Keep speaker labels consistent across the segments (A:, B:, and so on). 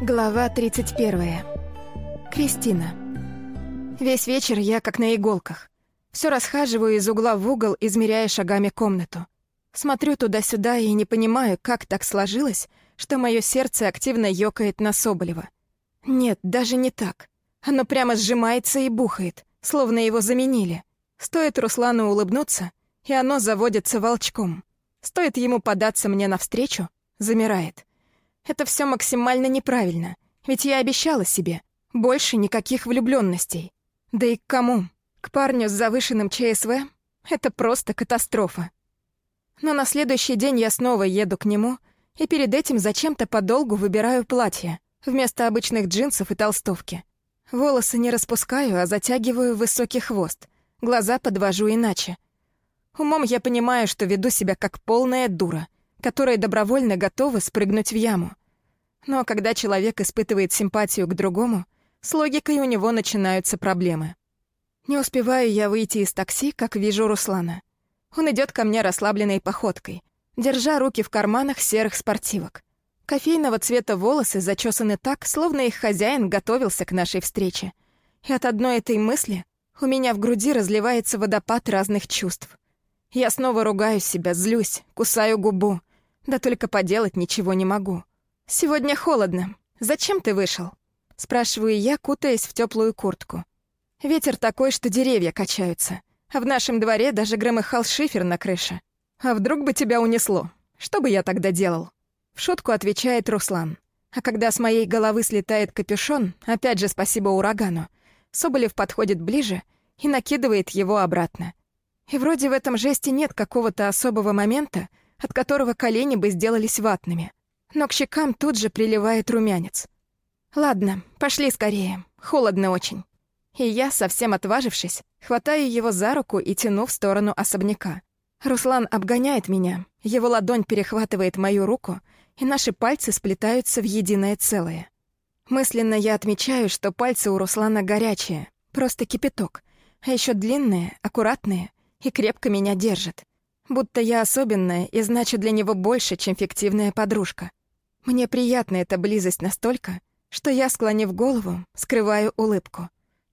A: Глава 31. Кристина. Весь вечер я как на иголках. Все расхаживаю из угла в угол, измеряя шагами комнату. Смотрю туда-сюда и не понимаю, как так сложилось, что мое сердце активно ёкает на Соболева. Нет, даже не так. Оно прямо сжимается и бухает, словно его заменили. Стоит Руслану улыбнуться, и оно заводится волчком. Стоит ему податься мне навстречу, замирает. Это все максимально неправильно, ведь я обещала себе. Больше никаких влюбленностей. Да и к кому? К парню с завышенным ЧСВ? Это просто катастрофа. Но на следующий день я снова еду к нему, и перед этим зачем-то подолгу выбираю платье, вместо обычных джинсов и толстовки. Волосы не распускаю, а затягиваю в высокий хвост. Глаза подвожу иначе. Умом я понимаю, что веду себя как полная дура, которая добровольно готова спрыгнуть в яму. Но когда человек испытывает симпатию к другому, с логикой у него начинаются проблемы. Не успеваю я выйти из такси, как вижу Руслана. Он идет ко мне расслабленной походкой, держа руки в карманах серых спортивок. Кофейного цвета волосы зачесаны так, словно их хозяин готовился к нашей встрече. И от одной этой мысли у меня в груди разливается водопад разных чувств. Я снова ругаю себя, злюсь, кусаю губу. Да только поделать ничего не могу. «Сегодня холодно. Зачем ты вышел?» Спрашиваю я, кутаясь в теплую куртку. Ветер такой, что деревья качаются. А в нашем дворе даже громыхал шифер на крыше. «А вдруг бы тебя унесло? Что бы я тогда делал?» В шутку отвечает Руслан. А когда с моей головы слетает капюшон, опять же спасибо урагану, Соболев подходит ближе и накидывает его обратно. И вроде в этом жесте нет какого-то особого момента, от которого колени бы сделались ватными но к щекам тут же приливает румянец. «Ладно, пошли скорее, холодно очень». И я, совсем отважившись, хватаю его за руку и тяну в сторону особняка. Руслан обгоняет меня, его ладонь перехватывает мою руку, и наши пальцы сплетаются в единое целое. Мысленно я отмечаю, что пальцы у Руслана горячие, просто кипяток, а еще длинные, аккуратные и крепко меня держат. Будто я особенная и значу для него больше, чем фиктивная подружка. Мне приятна эта близость настолько, что я, склонив голову, скрываю улыбку.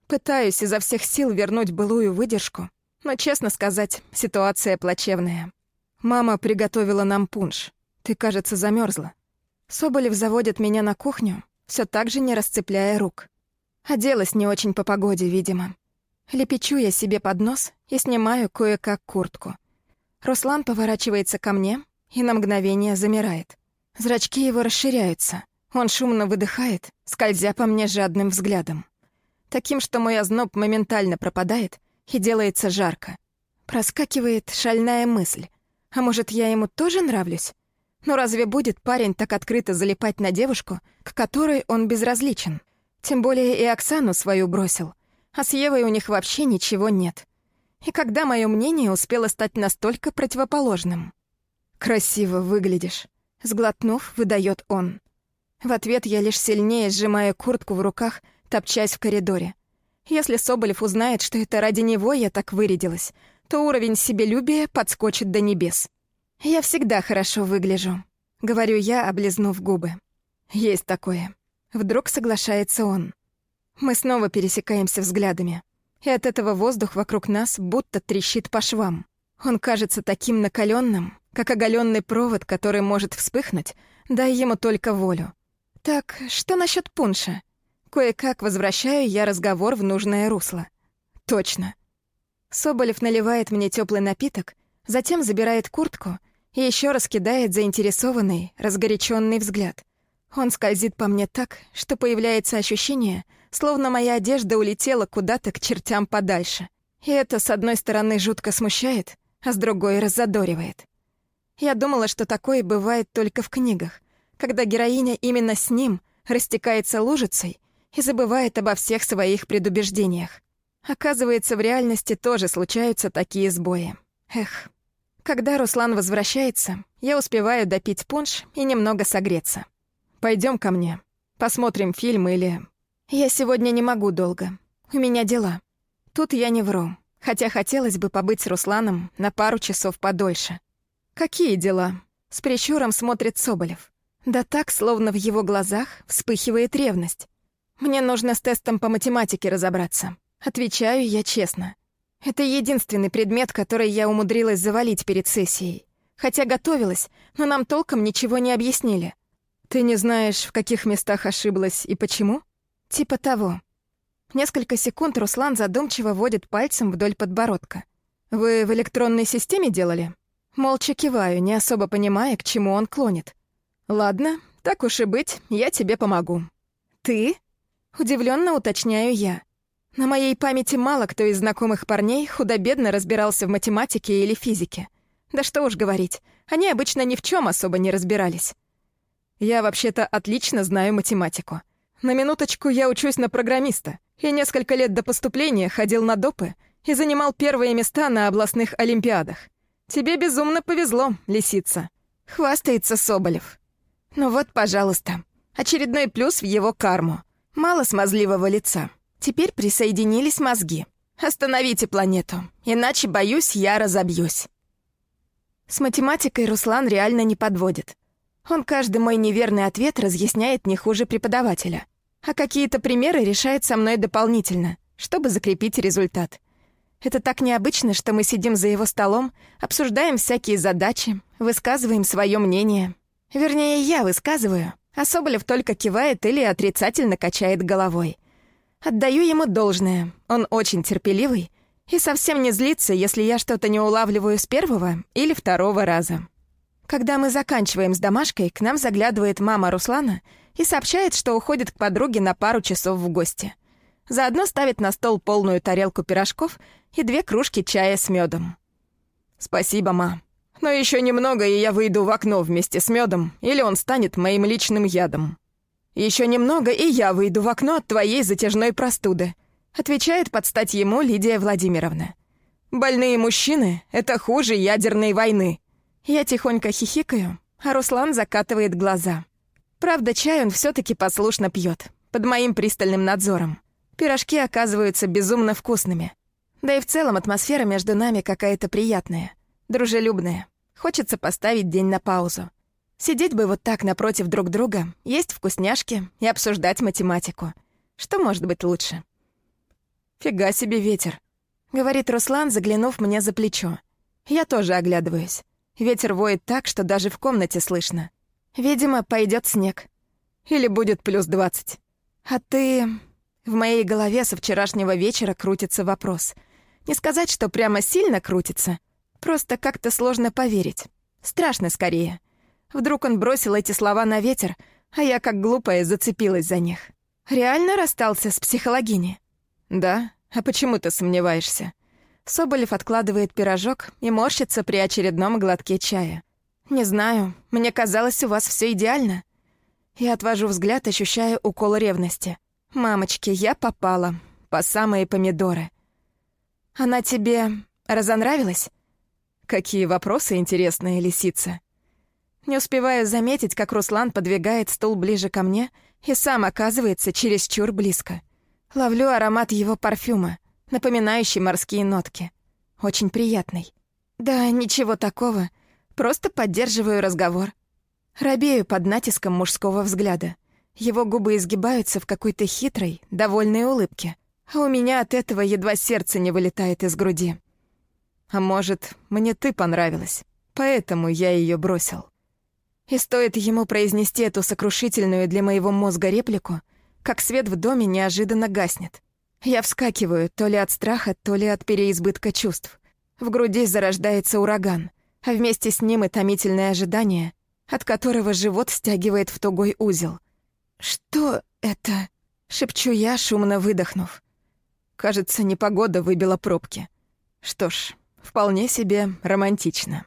A: Пытаюсь изо всех сил вернуть былую выдержку, но, честно сказать, ситуация плачевная. Мама приготовила нам пунш. Ты, кажется, замерзла. Соболев заводит меня на кухню, все так же не расцепляя рук. Оделась не очень по погоде, видимо. Лепечу я себе под нос и снимаю кое-как куртку. Руслан поворачивается ко мне и на мгновение замирает. Зрачки его расширяются. Он шумно выдыхает, скользя по мне жадным взглядом. Таким, что мой озноб моментально пропадает и делается жарко. Проскакивает шальная мысль. А может, я ему тоже нравлюсь? Но разве будет парень так открыто залипать на девушку, к которой он безразличен? Тем более и Оксану свою бросил. А с Евой у них вообще ничего нет. И когда мое мнение успело стать настолько противоположным? «Красиво выглядишь», Сглотнув, выдает он. В ответ я лишь сильнее сжимаю куртку в руках, топчась в коридоре. Если Соболев узнает, что это ради него я так вырядилась, то уровень себелюбия подскочит до небес. «Я всегда хорошо выгляжу», — говорю я, облизнув губы. «Есть такое». Вдруг соглашается он. Мы снова пересекаемся взглядами, и от этого воздух вокруг нас будто трещит по швам. Он кажется таким накаленным, как оголенный провод, который может вспыхнуть, дай ему только волю. Так, что насчет пунша? Кое-как возвращаю я разговор в нужное русло. Точно. Соболев наливает мне теплый напиток, затем забирает куртку и еще раз кидает заинтересованный, разгоряченный взгляд. Он скользит по мне так, что появляется ощущение, словно моя одежда улетела куда-то к чертям подальше. И это, с одной стороны, жутко смущает, а с другой раззадоривает. Я думала, что такое бывает только в книгах, когда героиня именно с ним растекается лужицей и забывает обо всех своих предубеждениях. Оказывается, в реальности тоже случаются такие сбои. Эх. Когда Руслан возвращается, я успеваю допить пунш и немного согреться. Пойдем ко мне. Посмотрим фильм или... Я сегодня не могу долго. У меня дела. Тут я не вру. Хотя хотелось бы побыть с Русланом на пару часов подольше. «Какие дела?» — с прищуром смотрит Соболев. Да так, словно в его глазах вспыхивает ревность. Мне нужно с тестом по математике разобраться. Отвечаю я честно. Это единственный предмет, который я умудрилась завалить перед сессией. Хотя готовилась, но нам толком ничего не объяснили. Ты не знаешь, в каких местах ошиблась и почему? Типа того. Несколько секунд Руслан задумчиво водит пальцем вдоль подбородка. Вы в электронной системе делали? Молча киваю, не особо понимая, к чему он клонит. «Ладно, так уж и быть, я тебе помогу». «Ты?» Удивленно уточняю я. На моей памяти мало кто из знакомых парней худо-бедно разбирался в математике или физике. Да что уж говорить, они обычно ни в чем особо не разбирались. Я вообще-то отлично знаю математику. На минуточку я учусь на программиста, и несколько лет до поступления ходил на допы и занимал первые места на областных олимпиадах. Тебе безумно повезло, лисица. Хвастается Соболев. Ну вот, пожалуйста, очередной плюс в его карму. Мало смазливого лица. Теперь присоединились мозги. Остановите планету, иначе, боюсь, я разобьюсь. С математикой Руслан реально не подводит. Он каждый мой неверный ответ разъясняет не хуже преподавателя. А какие-то примеры решает со мной дополнительно, чтобы закрепить результат. Это так необычно, что мы сидим за его столом, обсуждаем всякие задачи, высказываем свое мнение — Вернее, я высказываю, а Соболев только кивает или отрицательно качает головой. Отдаю ему должное, он очень терпеливый и совсем не злится, если я что-то не улавливаю с первого или второго раза. Когда мы заканчиваем с домашкой, к нам заглядывает мама Руслана и сообщает, что уходит к подруге на пару часов в гости. Заодно ставит на стол полную тарелку пирожков и две кружки чая с медом. «Спасибо, ма», но еще немного, и я выйду в окно вместе с медом, или он станет моим личным ядом. Еще немного, и я выйду в окно от твоей затяжной простуды», отвечает под стать ему Лидия Владимировна. «Больные мужчины — это хуже ядерной войны». Я тихонько хихикаю, а Руслан закатывает глаза. Правда, чай он все таки послушно пьет, под моим пристальным надзором. Пирожки оказываются безумно вкусными. Да и в целом атмосфера между нами какая-то приятная дружелюбная. Хочется поставить день на паузу. Сидеть бы вот так напротив друг друга, есть вкусняшки и обсуждать математику. Что может быть лучше? «Фига себе ветер», — говорит Руслан, заглянув мне за плечо. Я тоже оглядываюсь. Ветер воет так, что даже в комнате слышно. Видимо, пойдет снег. Или будет плюс двадцать. А ты... В моей голове со вчерашнего вечера крутится вопрос. Не сказать, что прямо сильно крутится, Просто как-то сложно поверить. Страшно скорее. Вдруг он бросил эти слова на ветер, а я, как глупая, зацепилась за них. Реально расстался с психологиней? Да? А почему ты сомневаешься? Соболев откладывает пирожок и морщится при очередном глотке чая. «Не знаю, мне казалось, у вас все идеально». Я отвожу взгляд, ощущая укол ревности. «Мамочки, я попала. По самые помидоры». «Она тебе разонравилась?» Какие вопросы интересные, лисица. Не успеваю заметить, как Руслан подвигает стул ближе ко мне и сам оказывается чересчур близко. Ловлю аромат его парфюма, напоминающий морские нотки. Очень приятный. Да, ничего такого. Просто поддерживаю разговор. Робею под натиском мужского взгляда. Его губы изгибаются в какой-то хитрой, довольной улыбке. А у меня от этого едва сердце не вылетает из груди. А может, мне ты понравилась, поэтому я ее бросил. И стоит ему произнести эту сокрушительную для моего мозга реплику, как свет в доме неожиданно гаснет. Я вскакиваю то ли от страха, то ли от переизбытка чувств. В груди зарождается ураган, а вместе с ним и томительное ожидание, от которого живот стягивает в тугой узел. «Что это?» — шепчу я, шумно выдохнув. Кажется, непогода выбила пробки. Что ж, Вполне себе романтично.